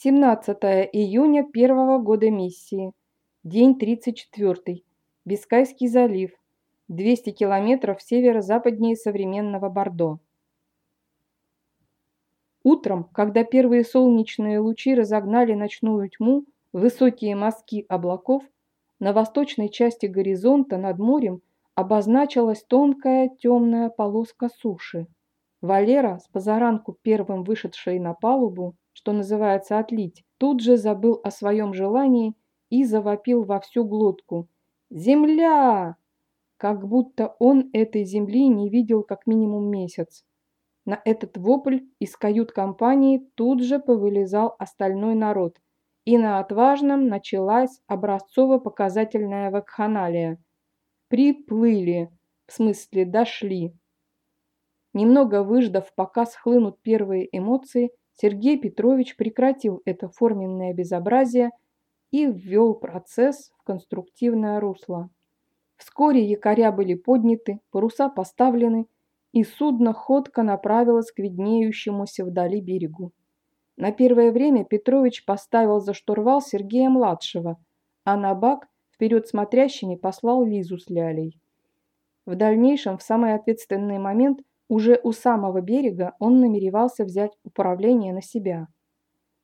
17 июня первого года миссии. День 34. Бискайский залив. 200 километров северо-западнее современного Бордо. Утром, когда первые солнечные лучи разогнали ночную тьму, высокие мазки облаков, на восточной части горизонта над морем обозначилась тонкая темная полоска суши. Валера, с позаранку первым вышедший на палубу, что называется отлить, тут же забыл о своем желании и завопил во всю глотку. «Земля!» Как будто он этой земли не видел как минимум месяц. На этот вопль из кают-компании тут же повылезал остальной народ, и на отважном началась образцово-показательная вакханалия. Приплыли, в смысле дошли. Немного выждав, пока схлынут первые эмоции, Сергей Петрович прекратил это форменное безобразие и ввел процесс в конструктивное русло. Вскоре якоря были подняты, паруса поставлены, и судно ходко направилось к виднеющемуся вдали берегу. На первое время Петрович поставил за штурвал Сергея-младшего, а на бак вперед смотрящими послал Лизу с Лялей. В дальнейшем, в самый ответственный момент, уже у самого берега он намеревался взять управление на себя.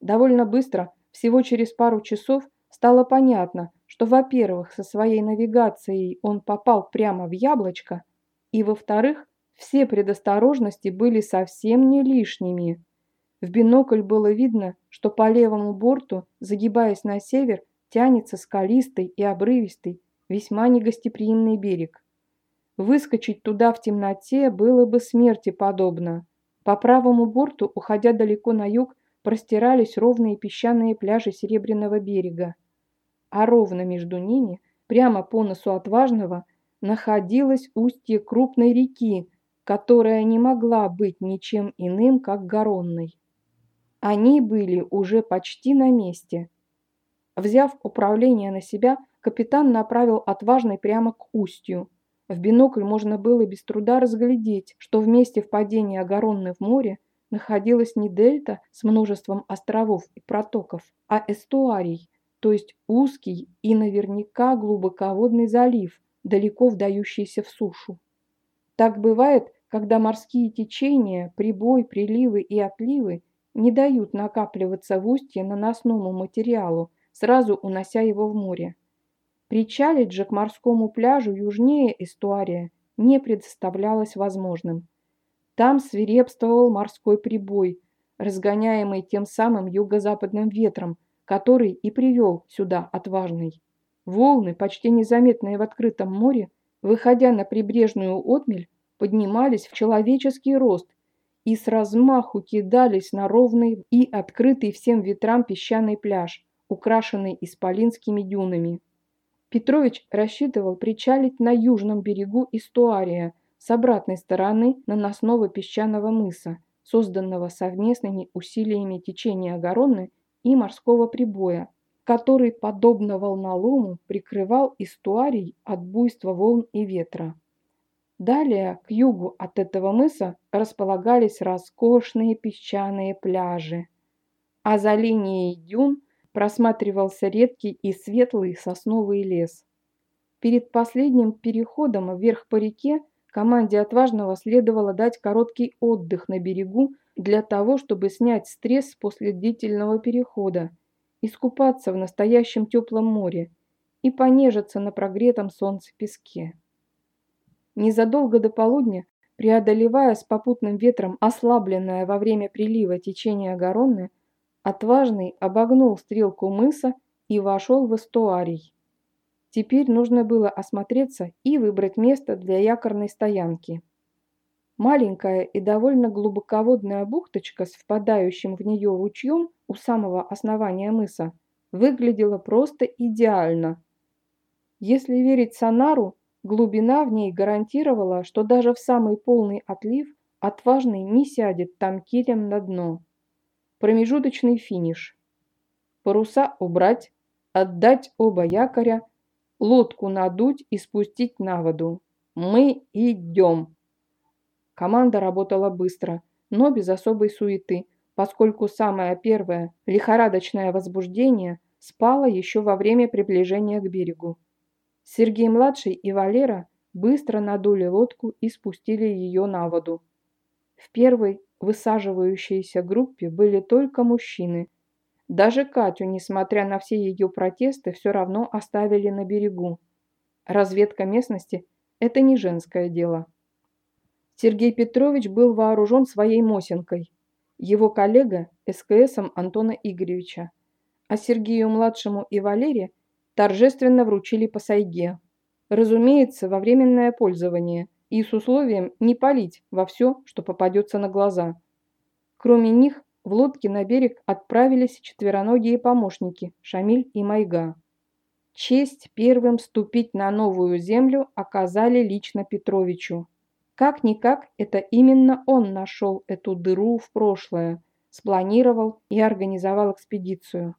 Довольно быстро, всего через пару часов, стало понятно, что, во-первых, со своей навигацией он попал прямо в яблочко, и, во-вторых, все предосторожности были совсем не лишними. В бинокль было видно, что по левому борту, загибаясь на север, тянется скалистый и обрывистый, весьма негостеприимный берег. Выскочить туда в темноте было бы смерти подобно. По правому борту, уходя далеко на юг, простирались ровные песчаные пляжи Серебряного берега. А ровно между ними, прямо по носу отважного, находилось устье крупной реки, которая не могла быть ничем иным, как Горонной. Они были уже почти на месте. Взяв управление на себя, капитан направил отважный прямо к устью – в бинокль можно было без труда разглядеть, что в месте впадения Агаронны в море находилась не дельта с множеством островов и протоков, а эстуарий, то есть узкий и наверняка глубоководный залив, далеко вдающийся в сушу. Так бывает, когда морские течения, прибой, приливы и отливы не дают накапливаться в устье наносному материалу, сразу унося его в море. Причалить же к морскому пляжу южнее эстуария не представлялось возможным. Там свирепствовал морской прибой, разгоняемый тем самым юго-западным ветром, который и привел сюда отважный. Волны, почти незаметные в открытом море, выходя на прибрежную отмель, поднимались в человеческий рост и с размаху кидались на ровный и открытый всем ветрам песчаный пляж, украшенный исполинскими дюнами. Петрович рассчитывал причалить на южном берегу Истуария с обратной стороны наносного песчаного мыса, созданного совместными усилиями течения Агаронны и морского прибоя, который, подобно волнолому, прикрывал Истуарий от буйства волн и ветра. Далее, к югу от этого мыса располагались роскошные песчаные пляжи, а за линией дюн просматривался редкий и светлый сосновый лес. Перед последним переходом вверх по реке команде отважного следовало дать короткий отдых на берегу для того, чтобы снять стресс после длительного перехода, искупаться в настоящем теплом море и понежиться на прогретом солнце песке. Незадолго до полудня, преодолевая с попутным ветром ослабленное во время прилива течение Гаронны, Отважный обогнул стрелку мыса и вошел в эстуарий. Теперь нужно было осмотреться и выбрать место для якорной стоянки. Маленькая и довольно глубоководная бухточка с впадающим в нее ручьем у самого основания мыса выглядела просто идеально. Если верить сонару, глубина в ней гарантировала, что даже в самый полный отлив отважный не сядет там килем на дно. Промежуточный финиш. Паруса убрать, отдать оба якоря, лодку надуть и спустить на воду. Мы идем. Команда работала быстро, но без особой суеты, поскольку самое первое лихорадочное возбуждение спало еще во время приближения к берегу. Сергей-младший и Валера быстро надули лодку и спустили ее на воду. В первой высаживающейся группе были только мужчины. Даже Катю, несмотря на все ее протесты, все равно оставили на берегу. Разведка местности – это не женское дело. Сергей Петрович был вооружен своей Мосинкой, его коллега – СКСом Антона Игоревича, а Сергею-младшему и Валере торжественно вручили по сайге. Разумеется, во временное пользование и с условием не палить во все, что попадется на глаза. Кроме них, в лодке на берег отправились четвероногие помощники Шамиль и Майга. Честь первым ступить на новую землю оказали лично Петровичу. Как-никак, это именно он нашел эту дыру в прошлое, спланировал и организовал экспедицию.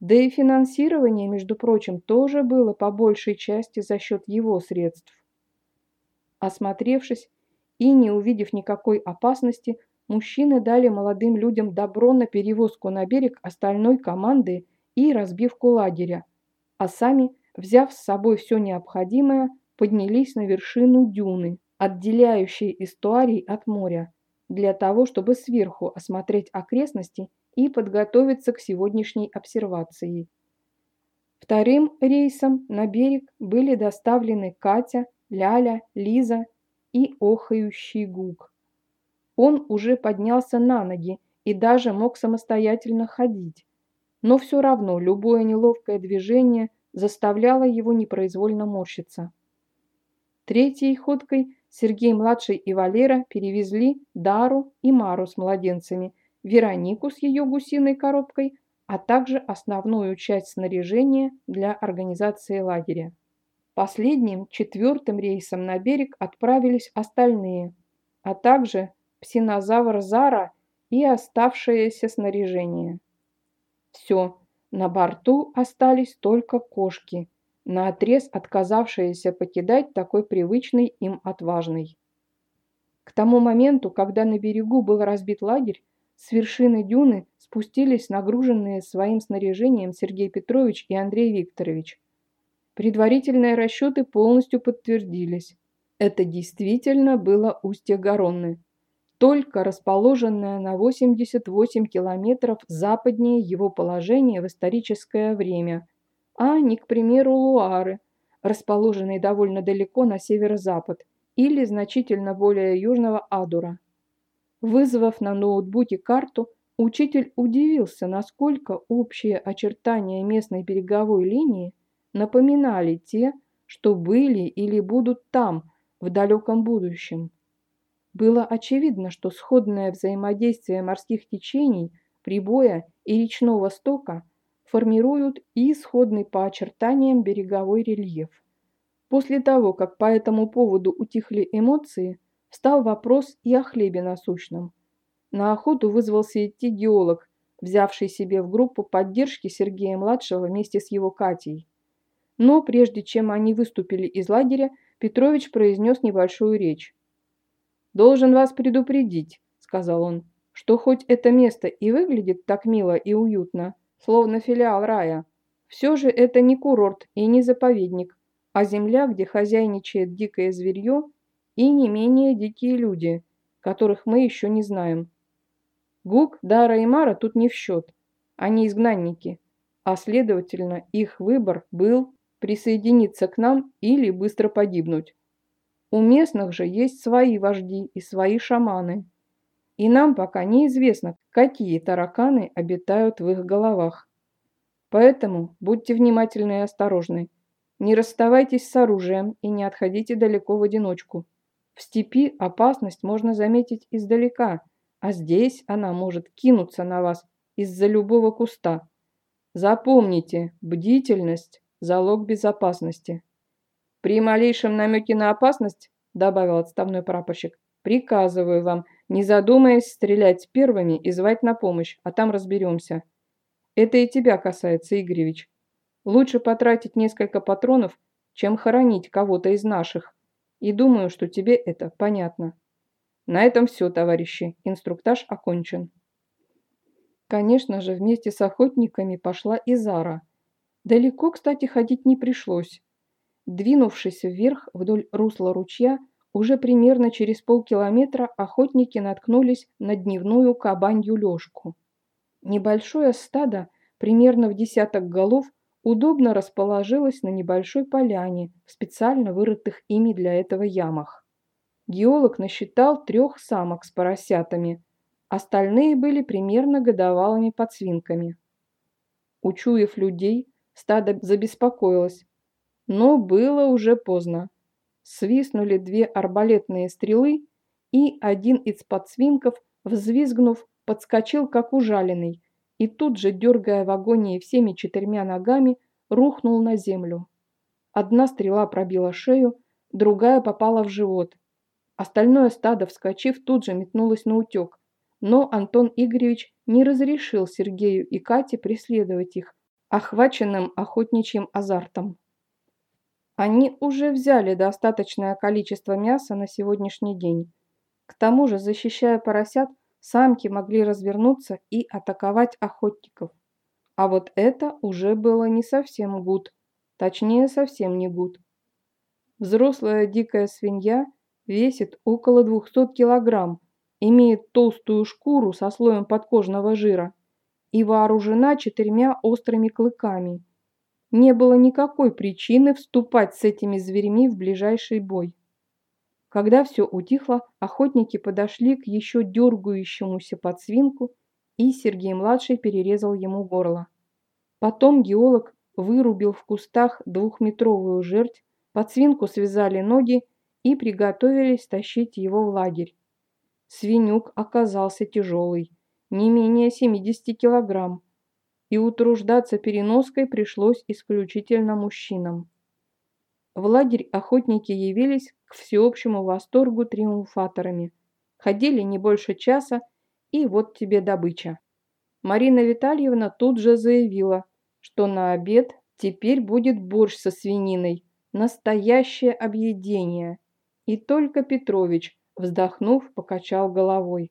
Да и финансирование, между прочим, тоже было по большей части за счет его средств. Осмотревшись и не увидев никакой опасности, мужчины дали молодым людям добро на перевозку на берег остальной команды и разбивку лагеря, а сами, взяв с собой все необходимое, поднялись на вершину дюны, отделяющей эстуарий от моря, для того, чтобы сверху осмотреть окрестности и подготовиться к сегодняшней обсервации. Вторым рейсом на берег были доставлены Катя, Ляля, Лиза и охающий Гук. Он уже поднялся на ноги и даже мог самостоятельно ходить, но все равно любое неловкое движение заставляло его непроизвольно морщиться. Третьей ходкой Сергей-младший и Валера перевезли Дару и Мару с младенцами, Веронику с ее гусиной коробкой, а также основную часть снаряжения для организации лагеря. Последним, четвертым рейсом на берег отправились остальные, а также псинозавр Зара и оставшееся снаряжение. Все, на борту остались только кошки – наотрез отказавшиеся покидать такой привычный им отважный. К тому моменту, когда на берегу был разбит лагерь, с вершины дюны спустились нагруженные своим снаряжением Сергей Петрович и Андрей Викторович. Предварительные расчеты полностью подтвердились. Это действительно было устье Гаронны, только расположенное на 88 километров западнее его положения в историческое время – а не, к примеру, Луары, расположенной довольно далеко на северо-запад, или значительно более южного Адура. Вызвав на ноутбуке карту, учитель удивился, насколько общие очертания местной береговой линии напоминали те, что были или будут там, в далеком будущем. Было очевидно, что сходное взаимодействие морских течений, прибоя и речного стока формируют и исходный по очертаниям береговой рельеф. После того, как по этому поводу утихли эмоции, встал вопрос и о хлебе насущном. На охоту вызвался идти геолог, взявший себе в группу поддержки Сергея-младшего вместе с его Катей. Но прежде чем они выступили из лагеря, Петрович произнес небольшую речь. «Должен вас предупредить», — сказал он, — «что хоть это место и выглядит так мило и уютно, словно филиал рая. Все же это не курорт и не заповедник, а земля, где хозяйничает дикое зверье и не менее дикие люди, которых мы еще не знаем. Гук, Дара и Мара тут не в счет. Они изгнанники, а следовательно их выбор был присоединиться к нам или быстро погибнуть. У местных же есть свои вожди и свои шаманы – и нам пока неизвестно, какие тараканы обитают в их головах. Поэтому будьте внимательны и осторожны. Не расставайтесь с оружием и не отходите далеко в одиночку. В степи опасность можно заметить издалека, а здесь она может кинуться на вас из-за любого куста. Запомните, бдительность – залог безопасности. При малейшем намеке на опасность, добавил отставной прапорщик, приказываю вам – не задумаясь, стрелять первыми и звать на помощь, а там разберемся. Это и тебя касается, Игоревич. Лучше потратить несколько патронов, чем хоронить кого-то из наших. И думаю, что тебе это понятно. На этом все, товарищи. Инструктаж окончен. Конечно же, вместе с охотниками пошла и Зара. Далеко, кстати, ходить не пришлось. Двинувшись вверх вдоль русла ручья, уже примерно через полкилометра охотники наткнулись на дневную кабанью лёжку. Небольшое стадо, примерно в десяток голов, удобно расположилось на небольшой поляне в специально вырытых ими для этого ямах. Геолог насчитал трех самок с поросятами, остальные были примерно годовалыми подсвинками. Учуяв людей, стадо забеспокоилось, но было уже поздно. Свистнули две арбалетные стрелы, и один из подсвинков, взвизгнув, подскочил как ужаленный и тут же, дергая в агонии всеми четырьмя ногами, рухнул на землю. Одна стрела пробила шею, другая попала в живот. Остальное стадо, вскочив, тут же метнулось на утек. Но Антон Игоревич не разрешил Сергею и Кате преследовать их, охваченным охотничьим азартом. Они уже взяли достаточное количество мяса на сегодняшний день. К тому же, защищая поросят, самки могли развернуться и атаковать охотников. А вот это уже было не совсем гуд, точнее совсем не гуд. Взрослая дикая свинья весит около 200 килограмм, имеет толстую шкуру со слоем подкожного жира и вооружена четырьмя острыми клыками. Не было никакой причины вступать с этими зверями в ближайший бой. Когда все утихло, охотники подошли к еще дергающемуся подсвинку, и Сергей-младший перерезал ему горло. Потом геолог вырубил в кустах двухметровую жерть, подсвинку связали ноги и приготовились тащить его в лагерь. Свинюк оказался тяжелый, не менее 70 килограмм, и утруждаться переноской пришлось исключительно мужчинам. В лагерь охотники явились к всеобщему восторгу триумфаторами. Ходили не больше часа, и вот тебе добыча. Марина Витальевна тут же заявила, что на обед теперь будет борщ со свининой, настоящее объедение. И только Петрович, вздохнув, покачал головой.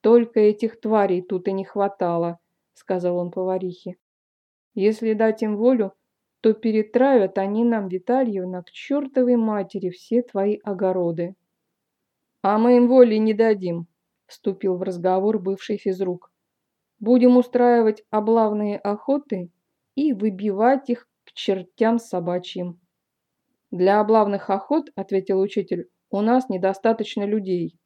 «Только этих тварей тут и не хватало», — сказал он поварихе. «Если дать им волю, то перетравят они нам, Витальевна, к чертовой матери все твои огороды. А мы им воли не дадим, вступил в разговор бывший физрук. Будем устраивать облавные охоты и выбивать их к чертям собачьим. Для облавных охот, ответил учитель, у нас недостаточно людей.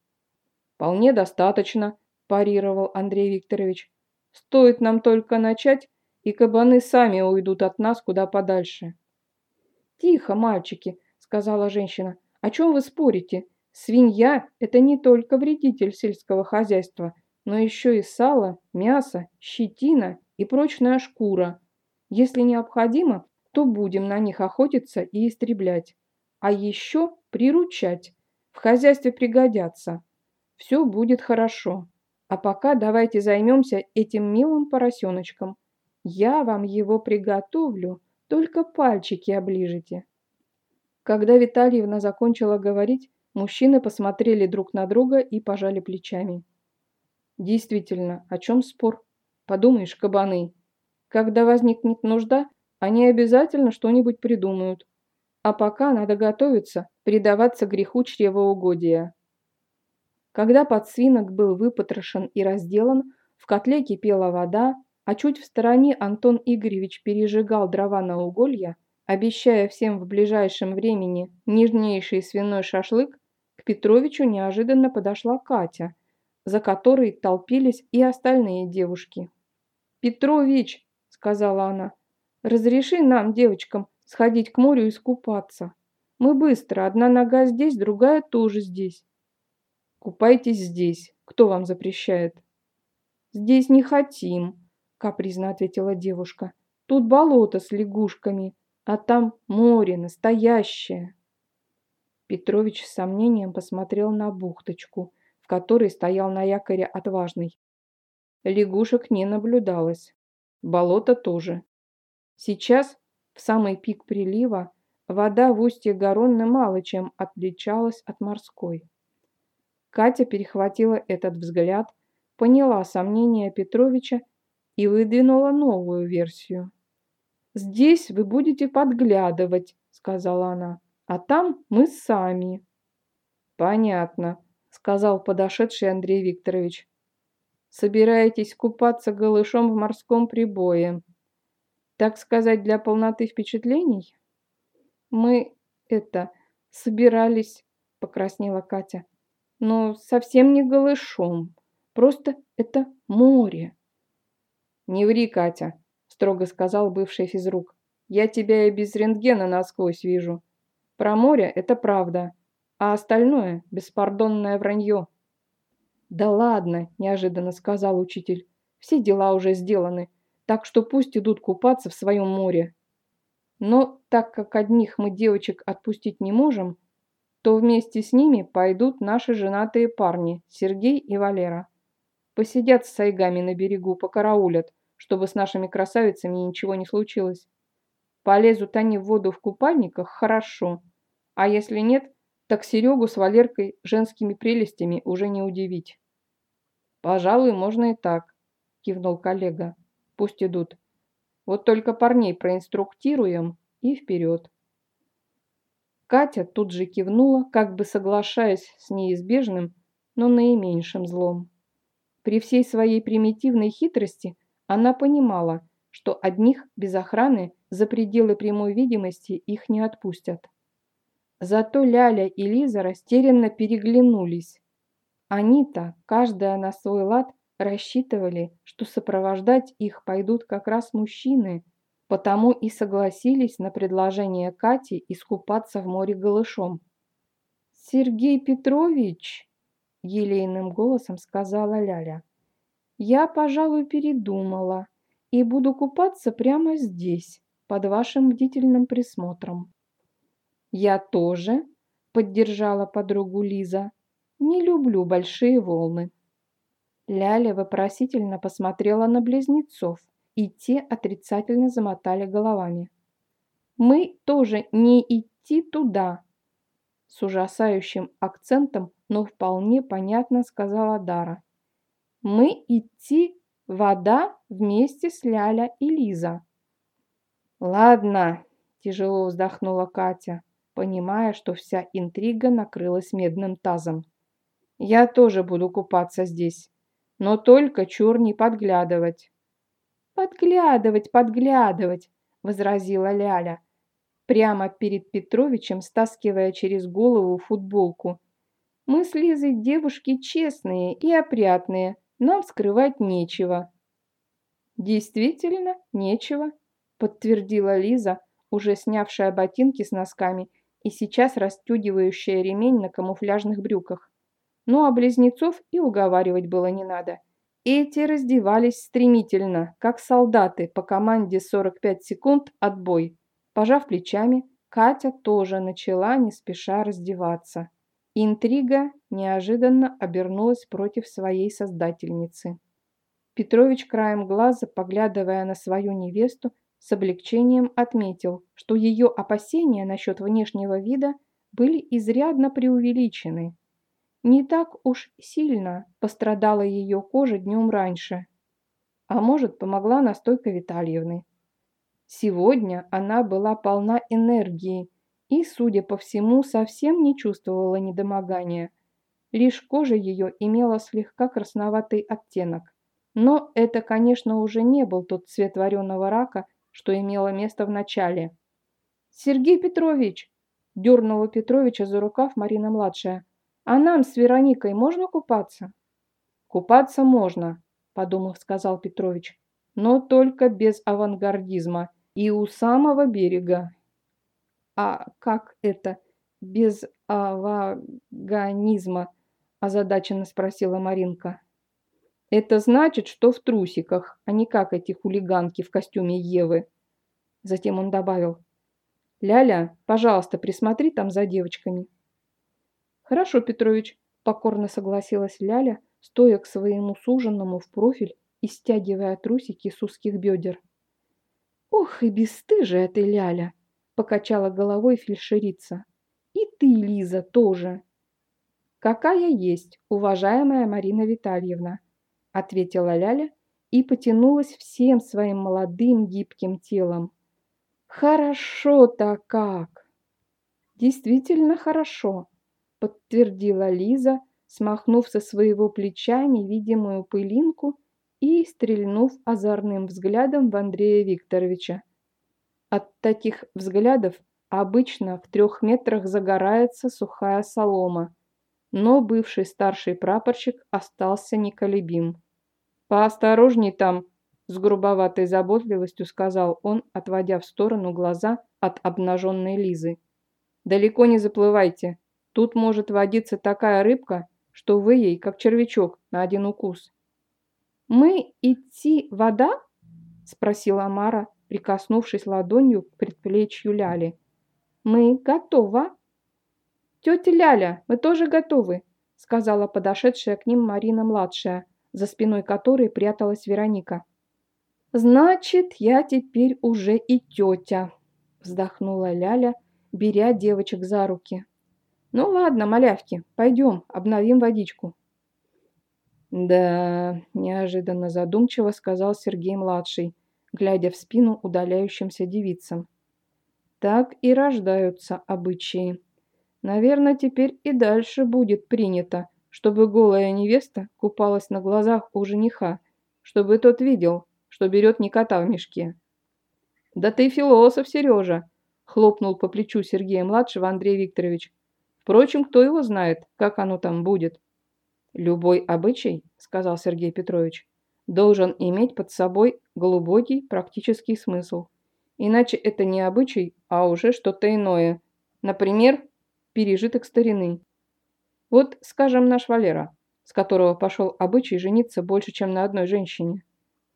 Вполне достаточно, парировал Андрей Викторович. Стоит нам только начать, и кабаны сами уйдут от нас куда подальше. «Тихо, мальчики», — сказала женщина. «О чем вы спорите? Свинья – это не только вредитель сельского хозяйства, но еще и сало, мясо, щетина и прочная шкура. Если необходимо, то будем на них охотиться и истреблять. А еще приручать. В хозяйстве пригодятся. Все будет хорошо. А пока давайте займемся этим милым поросеночком. Я вам его приготовлю, только пальчики оближите». Когда Витальевна закончила говорить, мужчины посмотрели друг на друга и пожали плечами. Действительно, о чем спор? Подумаешь, кабаны. Когда возникнет нужда, они обязательно что-нибудь придумают. А пока надо готовиться, предаваться греху чревоугодия. Когда подсвинок был выпотрошен и разделан, в котле кипела вода, а чуть в стороне Антон Игоревич пережигал дрова на уголья, обещая всем в ближайшем времени нежнейший свиной шашлык, к Петровичу неожиданно подошла Катя, за которой толпились и остальные девушки. «Петрович!» – сказала она. «Разреши нам, девочкам, сходить к морю и искупаться. Мы быстро, одна нога здесь, другая тоже здесь». «Купайтесь здесь. Кто вам запрещает?» «Здесь не хотим», капризно ответила девушка. Тут болото с лягушками, а там море настоящее. Петрович с сомнением посмотрел на бухточку, в которой стоял на якоре отважный. Лягушек не наблюдалось. Болото тоже. Сейчас, в самый пик прилива, вода в устье Garonne мало чем отличалась от морской. Катя перехватила этот взгляд, поняла сомнения Петровича и выдвинула новую версию. «Здесь вы будете подглядывать», — сказала она, — «а там мы сами». «Понятно», — сказал подошедший Андрей Викторович. «Собираетесь купаться голышом в морском прибое. Так сказать, для полноты впечатлений?» «Мы, это, собирались», — покраснела Катя. «Но совсем не голышом. Просто это море». «Не ври, Катя», строго сказал бывший физрук. «Я тебя и без рентгена насквозь вижу. Про море это правда, а остальное – беспардонное вранье». «Да ладно», – неожиданно сказал учитель. «Все дела уже сделаны, так что пусть идут купаться в своем море. Но так как одних мы девочек отпустить не можем, то вместе с ними пойдут наши женатые парни Сергей и Валера. Посидят с сайгами на берегу, покараулят, чтобы с нашими красавицами ничего не случилось. Полезут они в воду в купальниках – хорошо. А если нет, так Серегу с Валеркой женскими прелестями уже не удивить. «Пожалуй, можно и так», – кивнул коллега. «Пусть идут. Вот только парней проинструктируем и вперед». Катя тут же кивнула, как бы соглашаясь с неизбежным, но наименьшим злом. При всей своей примитивной хитрости она понимала, что одних без охраны за пределы прямой видимости их не отпустят. Зато Ляля и Лиза растерянно переглянулись. Они-то, каждая на свой лад, рассчитывали, что сопровождать их пойдут как раз мужчины, потому и согласились на предложение Кати искупаться в море голышом. «Сергей Петрович!» – елейным голосом сказала Ляля. Я, пожалуй, передумала и буду купаться прямо здесь, под вашим бдительным присмотром. Я тоже, поддержала подругу Лиза, не люблю большие волны. Ляля вопросительно посмотрела на близнецов, и те отрицательно замотали головами. «Мы тоже не идти туда!» С ужасающим акцентом, но вполне понятно сказала Дара мы идти вода вместе с Ляля и Лиза. Ладно, тяжело вздохнула Катя, понимая, что вся интрига накрылась медным тазом. Я тоже буду купаться здесь, но только чур не подглядывать. Подглядывать, подглядывать, возразила Ляля, прямо перед Петровичем стаскивая через голову футболку. Мы с Лизой девушки честные и опрятные, нам скрывать нечего». «Действительно, нечего», – подтвердила Лиза, уже снявшая ботинки с носками и сейчас расстегивающая ремень на камуфляжных брюках. Ну а близнецов и уговаривать было не надо. Эти раздевались стремительно, как солдаты по команде 45 секунд отбой. Пожав плечами, Катя тоже начала не спеша раздеваться. Интрига неожиданно обернулась против своей создательницы. Петрович краем глаза, поглядывая на свою невесту, с облегчением отметил, что ее опасения насчет внешнего вида были изрядно преувеличены. Не так уж сильно пострадала ее кожа днем раньше. А может, помогла настойка Витальевны. Сегодня она была полна энергии и, судя по всему, совсем не чувствовала недомогания. Лишь кожа ее имела слегка красноватый оттенок. Но это, конечно, уже не был тот цвет вареного рака, что имело место в начале. «Сергей Петрович!» – дернула Петровича за рукав Марина-младшая. «А нам с Вероникой можно купаться?» «Купаться можно», – подумав, сказал Петрович. «Но только без авангардизма и у самого берега, а как это без аваганизма? озадаченно спросила Маринка. Это значит, что в трусиках, а не как эти хулиганки в костюме Евы. Затем он добавил. Ляля, пожалуйста, присмотри там за девочками. Хорошо, Петрович, покорно согласилась Ляля, стоя к своему суженному в профиль и стягивая трусики с узких бедер. Ох, и бесстыжая ты, Ляля! покачала головой фельдшерица. И ты, Лиза, тоже. Какая есть, уважаемая Марина Витальевна. ответила Ляля и потянулась всем своим молодым гибким телом. Хорошо-то как! Действительно хорошо, подтвердила Лиза, смахнув со своего плеча невидимую пылинку и стрельнув озорным взглядом в Андрея Викторовича. От таких взглядов обычно в трех метрах загорается сухая солома, но бывший старший прапорщик остался неколебим. «Поосторожней там!» – с грубоватой заботливостью сказал он, отводя в сторону глаза от обнаженной Лизы. «Далеко не заплывайте. Тут может водиться такая рыбка, что вы ей, как червячок, на один укус». «Мы идти вода?» – спросила Мара, прикоснувшись ладонью к предплечью Ляли. «Мы готова?» «Тетя Ляля, мы тоже готовы», – сказала подошедшая к ним Марина-младшая, за спиной которой пряталась Вероника. «Значит, я теперь уже и тетя», – вздохнула Ляля, беря девочек за руки. «Ну ладно, малявки, пойдем, обновим водичку». «Да», – неожиданно задумчиво сказал Сергей-младший, глядя в спину удаляющимся девицам. «Так и рождаются обычаи. Наверное, теперь и дальше будет принято, чтобы голая невеста купалась на глазах у жениха, чтобы тот видел, что берет не кота в мешке. «Да ты философ, Сережа!» – хлопнул по плечу Сергея-младшего Андрей Викторович. «Впрочем, кто его знает, как оно там будет?» «Любой обычай, – сказал Сергей Петрович, – должен иметь под собой глубокий практический смысл. Иначе это не обычай, а уже что-то иное. Например, пережиток старины. Вот, скажем, наш Валера, с которого пошел обычай жениться больше, чем на одной женщине.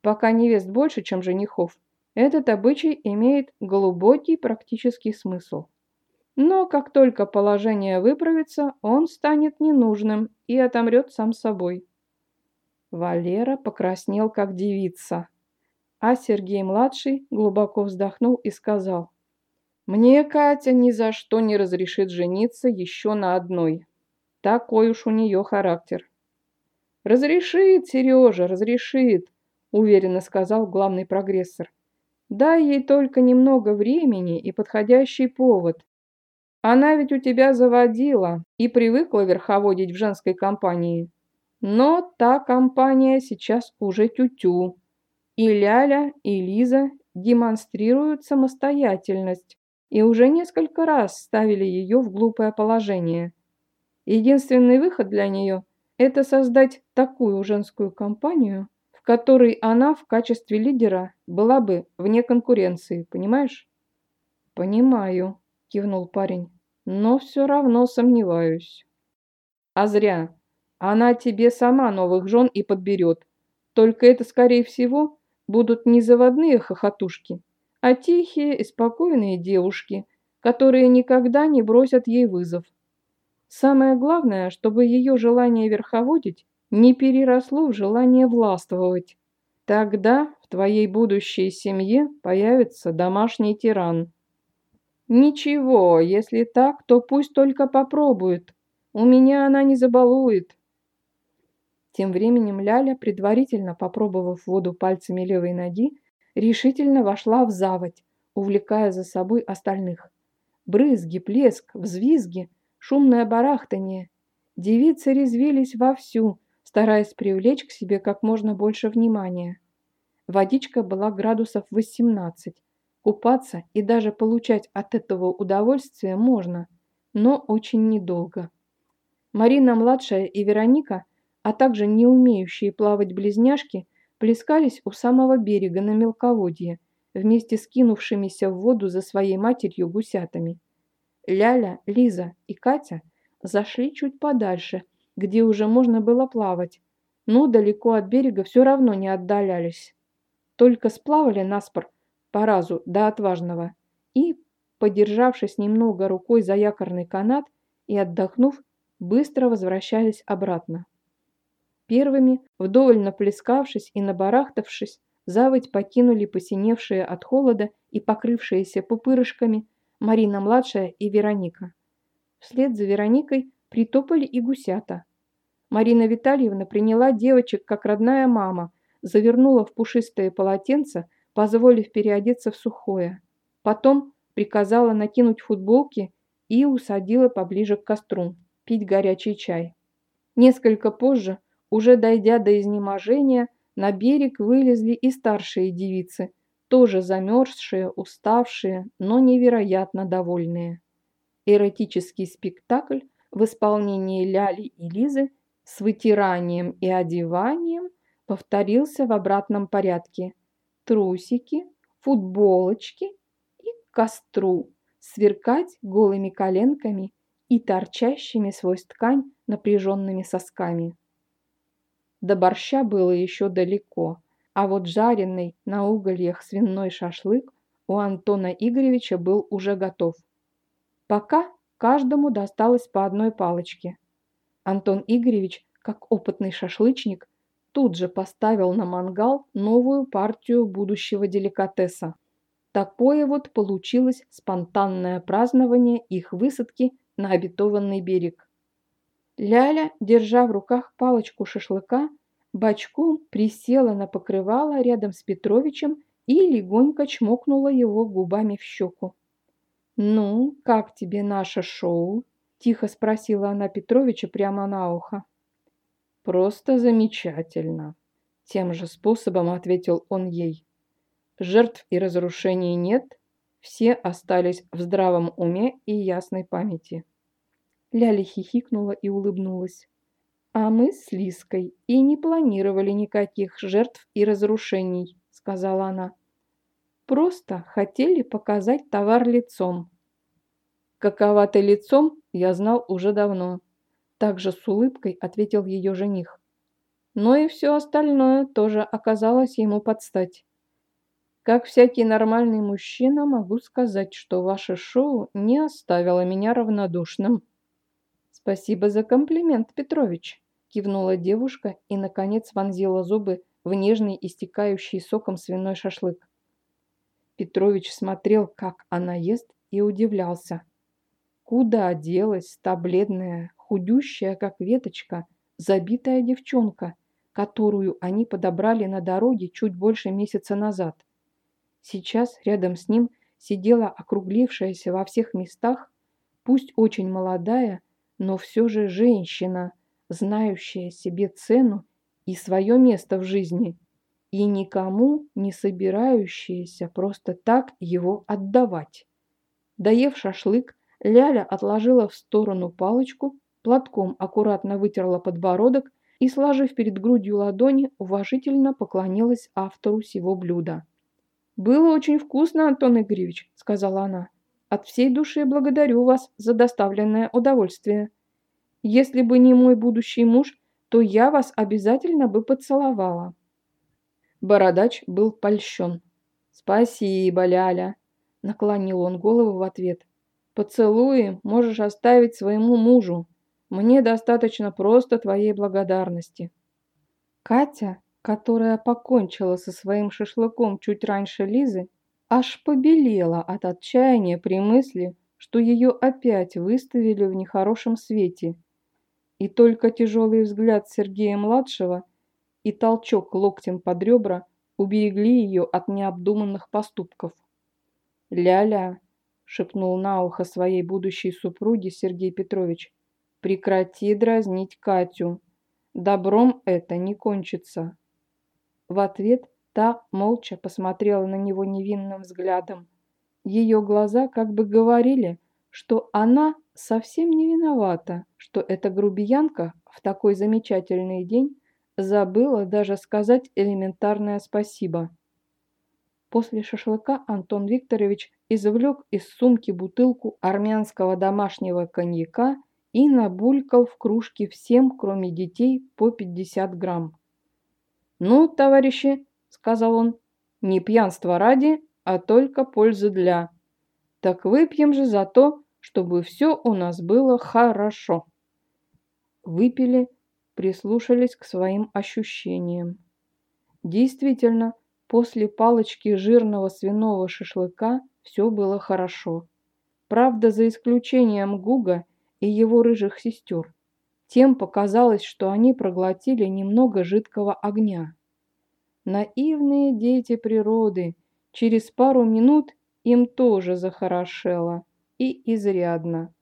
Пока невест больше, чем женихов, этот обычай имеет глубокий практический смысл. Но как только положение выправится, он станет ненужным и отомрет сам собой. Валера покраснел, как девица. А Сергей-младший глубоко вздохнул и сказал, «Мне Катя ни за что не разрешит жениться еще на одной. Такой уж у нее характер. «Разрешит, Сережа, разрешит», – уверенно сказал главный прогрессор. «Дай ей только немного времени и подходящий повод. Она ведь у тебя заводила и привыкла верховодить в женской компании. Но та компания сейчас уже тю-тю. И Ляля, и Лиза демонстрируют самостоятельность и уже несколько раз ставили ее в глупое положение. Единственный выход для нее – это создать такую женскую компанию, в которой она в качестве лидера была бы вне конкуренции, понимаешь? «Понимаю», – кивнул парень, – «но все равно сомневаюсь». «А зря. Она тебе сама новых жен и подберет. Только это, скорее всего, будут не заводные хохотушки, а тихие и спокойные девушки, которые никогда не бросят ей вызов. Самое главное, чтобы ее желание верховодить не переросло в желание властвовать. Тогда в твоей будущей семье появится домашний тиран. Ничего, если так, то пусть только попробует. У меня она не забалует. Тем временем Ляля, предварительно попробовав воду пальцами левой ноги, решительно вошла в заводь, увлекая за собой остальных. Брызги, плеск, взвизги шумное барахтание. Девицы резвились вовсю, стараясь привлечь к себе как можно больше внимания. Водичка была градусов 18. Купаться и даже получать от этого удовольствие можно, но очень недолго. Марина-младшая и Вероника, а также не умеющие плавать близняшки, плескались у самого берега на мелководье, вместе с кинувшимися в воду за своей матерью гусятами. Ляля, Лиза и Катя зашли чуть подальше, где уже можно было плавать, но далеко от берега все равно не отдалялись. Только сплавали наспор по разу до отважного и, подержавшись немного рукой за якорный канат и отдохнув, быстро возвращались обратно. Первыми, вдоволь наплескавшись и набарахтавшись, заводь покинули посиневшие от холода и покрывшиеся пупырышками Марина-младшая и Вероника. Вслед за Вероникой притопали и гусята. Марина Витальевна приняла девочек как родная мама, завернула в пушистое полотенце, позволив переодеться в сухое. Потом приказала накинуть футболки и усадила поближе к костру, пить горячий чай. Несколько позже, уже дойдя до изнеможения, на берег вылезли и старшие девицы, тоже замерзшие, уставшие, но невероятно довольные. Эротический спектакль в исполнении Ляли и Лизы с вытиранием и одеванием повторился в обратном порядке. Трусики, футболочки и к костру, сверкать голыми коленками и торчащими сквозь ткань напряженными сосками. До борща было еще далеко, а вот жареный на угольях свиной шашлык у Антона Игоревича был уже готов. Пока каждому досталось по одной палочке. Антон Игоревич, как опытный шашлычник, тут же поставил на мангал новую партию будущего деликатеса. Такое вот получилось спонтанное празднование их высадки на обетованный берег. Ляля, держа в руках палочку шашлыка, бочком присела на покрывало рядом с Петровичем и легонько чмокнула его губами в щеку. «Ну, как тебе наше шоу?» – тихо спросила она Петровича прямо на ухо. «Просто замечательно!» – тем же способом ответил он ей. «Жертв и разрушений нет, все остались в здравом уме и ясной памяти». Ляля хихикнула и улыбнулась. «А мы с Лиской и не планировали никаких жертв и разрушений», – сказала она. Просто хотели показать товар лицом. Какова ты лицом, я знал уже давно. Также с улыбкой ответил ее жених. Но и все остальное тоже оказалось ему под стать. Как всякий нормальный мужчина, могу сказать, что ваше шоу не оставило меня равнодушным. Спасибо за комплимент, Петрович, кивнула девушка и, наконец, вонзила зубы в нежный, истекающий соком свиной шашлык. Петрович смотрел, как она ест, и удивлялся. Куда делась та бледная, худющая, как веточка, забитая девчонка, которую они подобрали на дороге чуть больше месяца назад? Сейчас рядом с ним сидела округлившаяся во всех местах, пусть очень молодая, но все же женщина, знающая себе цену и свое место в жизни – и никому не собирающиеся просто так его отдавать. Доев шашлык, Ляля отложила в сторону палочку, платком аккуратно вытерла подбородок и, сложив перед грудью ладони, уважительно поклонилась автору сего блюда. «Было очень вкусно, Антон Игоревич», — сказала она. «От всей души благодарю вас за доставленное удовольствие. Если бы не мой будущий муж, то я вас обязательно бы поцеловала». Бородач был польщен. «Спасибо, Ляля!» – наклонил он голову в ответ. «Поцелуи можешь оставить своему мужу. Мне достаточно просто твоей благодарности». Катя, которая покончила со своим шашлыком чуть раньше Лизы, аж побелела от отчаяния при мысли, что ее опять выставили в нехорошем свете. И только тяжелый взгляд Сергея-младшего – и толчок локтем под ребра уберегли ее от необдуманных поступков. «Ля-ля», — шепнул на ухо своей будущей супруге Сергей Петрович, — «прекрати дразнить Катю. Добром это не кончится». В ответ та молча посмотрела на него невинным взглядом. Ее глаза как бы говорили, что она совсем не виновата, что эта грубиянка в такой замечательный день Забыла даже сказать элементарное спасибо. После шашлыка Антон Викторович извлек из сумки бутылку армянского домашнего коньяка и набулькал в кружке всем, кроме детей, по 50 грамм. «Ну, товарищи», — сказал он, — «не пьянство ради, а только пользы для. Так выпьем же за то, чтобы все у нас было хорошо». Выпили, прислушались к своим ощущениям. Действительно, после палочки жирного свиного шашлыка все было хорошо. Правда, за исключением Гуга и его рыжих сестер. тем показалось, что они проглотили немного жидкого огня. Наивные дети природы, через пару минут им тоже захорошело, и изрядно.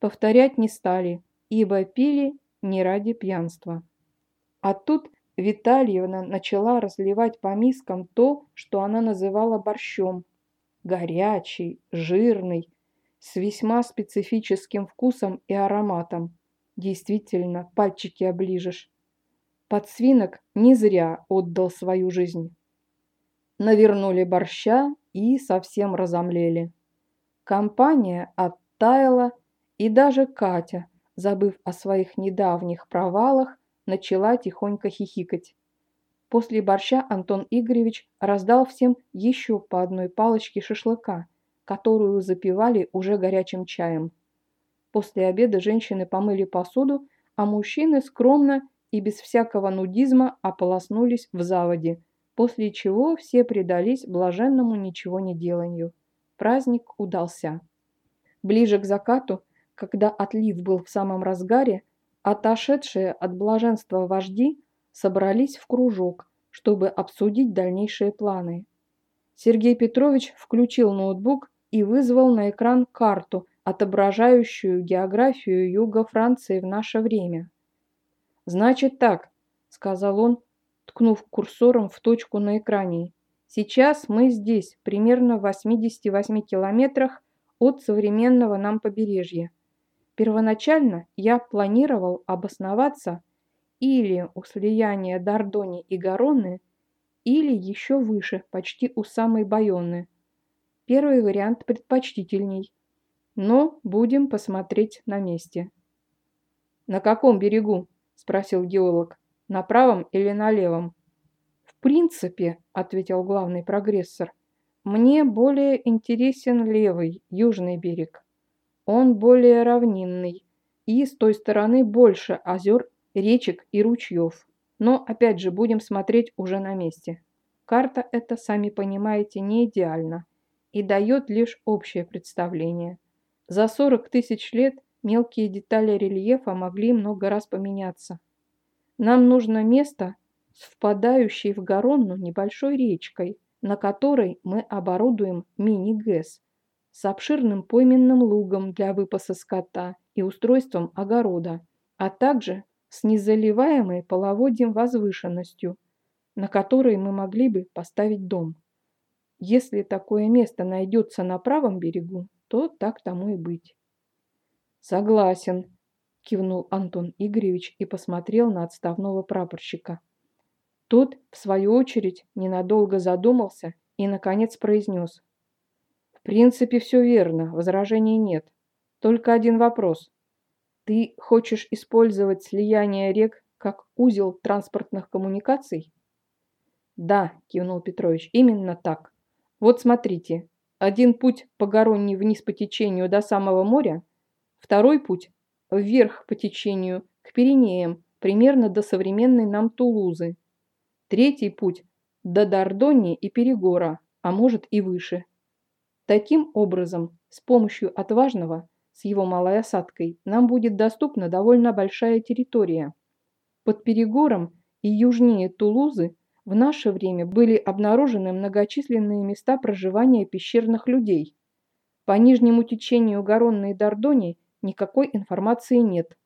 Повторять не стали, ибо пили не ради пьянства. А тут Витальевна начала разливать по мискам то, что она называла борщом. Горячий, жирный, с весьма специфическим вкусом и ароматом. Действительно, пальчики оближешь. Подсвинок не зря отдал свою жизнь. Навернули борща и совсем разомлели. Компания оттаяла, и даже Катя, забыв о своих недавних провалах, начала тихонько хихикать. После борща Антон Игоревич раздал всем еще по одной палочке шашлыка, которую запивали уже горячим чаем. После обеда женщины помыли посуду, а мужчины скромно и без всякого нудизма ополоснулись в заводе, после чего все предались блаженному ничего не деланию. Праздник удался. Ближе к закату, когда отлив был в самом разгаре, отошедшие от блаженства вожди собрались в кружок, чтобы обсудить дальнейшие планы. Сергей Петрович включил ноутбук и вызвал на экран карту, отображающую географию юга Франции в наше время. «Значит так», — сказал он, ткнув курсором в точку на экране. «Сейчас мы здесь, примерно в 88 километрах от современного нам побережья. Первоначально я планировал обосноваться или у слияния Дордони и Гароны, или еще выше, почти у самой Байонны. Первый вариант предпочтительней, но будем посмотреть на месте. «На каком берегу?» – спросил геолог. «На правом или на левом?» «В принципе», – ответил главный прогрессор, – «мне более интересен левый, южный берег. Он более равнинный, и с той стороны больше озер, речек и ручьев. Но, опять же, будем смотреть уже на месте. Карта эта, сами понимаете, не идеальна и дает лишь общее представление. За 40 тысяч лет мелкие детали рельефа могли много раз поменяться. Нам нужно место с впадающей в Гаронну небольшой речкой, на которой мы оборудуем мини-ГЭС с обширным пойменным лугом для выпаса скота и устройством огорода, а также с незаливаемой половодьем возвышенностью, на которой мы могли бы поставить дом. Если такое место найдется на правом берегу, то так тому и быть. Согласен, кивнул Антон Игоревич и посмотрел на отставного прапорщика. Тот, в свою очередь, ненадолго задумался и, наконец, произнес. В принципе, все верно, возражений нет. Только один вопрос. Ты хочешь использовать слияние рек как узел транспортных коммуникаций? Да, кивнул Петрович, именно так. Вот смотрите, один путь по Гаронне вниз по течению до самого моря, второй путь вверх по течению к Пиренеям, примерно до современной нам Тулузы. Третий путь до Дордони и Перегора, а может и выше. Таким образом, с помощью отважного, с его малой осадкой, нам будет доступна довольно большая территория. Под Перегором и южнее Тулузы в наше время были обнаружены многочисленные места проживания пещерных людей. По нижнему течению Гаронны и Дордони никакой информации нет.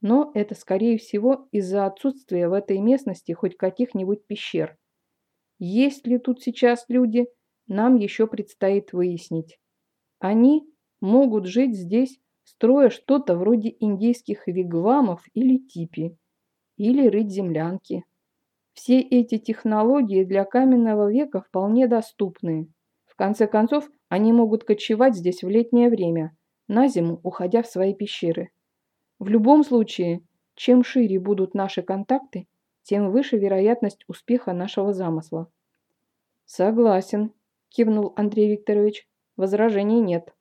Но это, скорее всего, из-за отсутствия в этой местности хоть каких-нибудь пещер. Есть ли тут сейчас люди, нам еще предстоит выяснить. Они могут жить здесь, строя что-то вроде индейских вигвамов или типи, или рыть землянки. Все эти технологии для каменного века вполне доступны. В конце концов, они могут кочевать здесь в летнее время, на зиму уходя в свои пещеры. В любом случае, чем шире будут наши контакты, тем выше вероятность успеха нашего замысла. «Согласен», – кивнул Андрей Викторович. «Возражений нет».